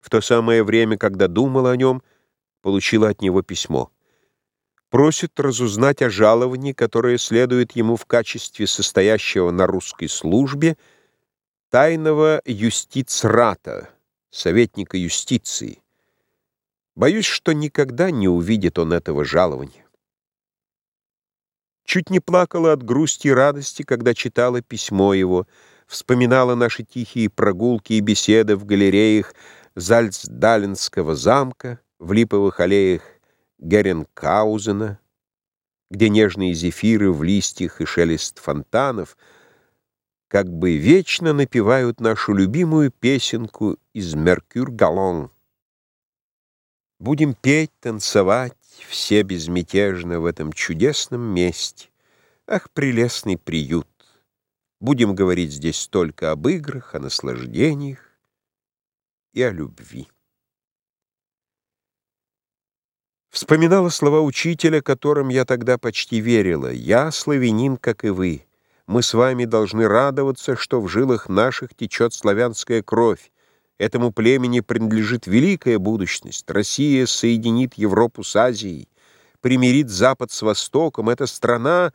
В то самое время, когда думал о нем, получила от него письмо. Просит разузнать о жаловании, которое следует ему в качестве состоящего на русской службе тайного юстицрата, советника юстиции. Боюсь, что никогда не увидит он этого жалования. Чуть не плакала от грусти и радости, когда читала письмо его, вспоминала наши тихие прогулки и беседы в галереях Зальцдалинского замка, в липовых аллеях Геренкаузена, где нежные зефиры в листьях и шелест фонтанов как бы вечно напевают нашу любимую песенку из «Меркюр-Галон». Будем петь, танцевать, все безмятежно в этом чудесном месте. Ах, прелестный приют! Будем говорить здесь только об играх, о наслаждениях и о любви. Вспоминала слова учителя, которым я тогда почти верила. «Я славянин, как и вы. Мы с вами должны радоваться, что в жилах наших течет славянская кровь. Этому племени принадлежит великая будущность. Россия соединит Европу с Азией, примирит Запад с Востоком. Эта страна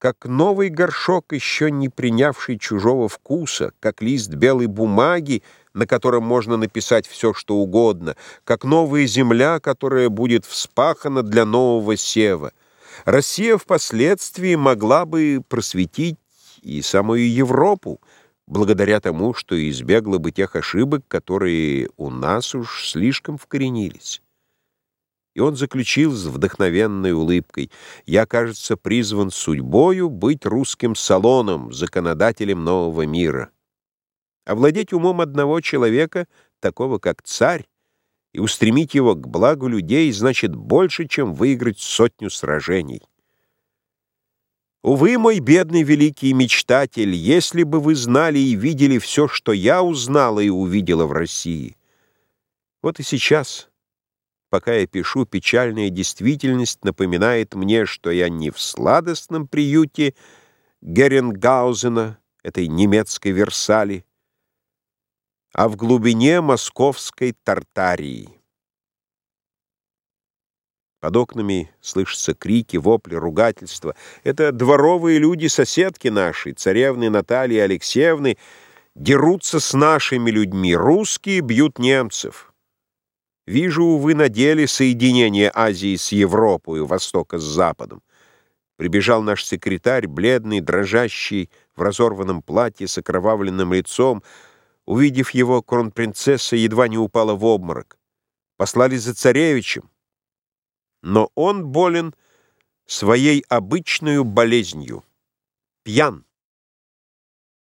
как новый горшок, еще не принявший чужого вкуса, как лист белой бумаги, на котором можно написать все, что угодно, как новая земля, которая будет вспахана для нового сева. Россия впоследствии могла бы просветить и самую Европу, благодаря тому, что избегла бы тех ошибок, которые у нас уж слишком вкоренились. И он заключил с вдохновенной улыбкой, «Я, кажется, призван судьбою быть русским салоном, законодателем нового мира. Овладеть умом одного человека, такого как царь, и устремить его к благу людей значит больше, чем выиграть сотню сражений. Увы, мой бедный великий мечтатель, если бы вы знали и видели все, что я узнала и увидела в России. Вот и сейчас Пока я пишу, печальная действительность напоминает мне, что я не в сладостном приюте Геренгаузена, этой немецкой Версали, а в глубине московской Тартарии. Под окнами слышатся крики, вопли, ругательства. Это дворовые люди, соседки наши, царевны Натальи Алексеевны, дерутся с нашими людьми. Русские бьют немцев. Вижу, увы, на деле соединение Азии с Европой, Востока с Западом. Прибежал наш секретарь, бледный, дрожащий, в разорванном платье с окровавленным лицом. Увидев его, кронпринцесса едва не упала в обморок. Послали за царевичем. Но он болен своей обычной болезнью. Пьян.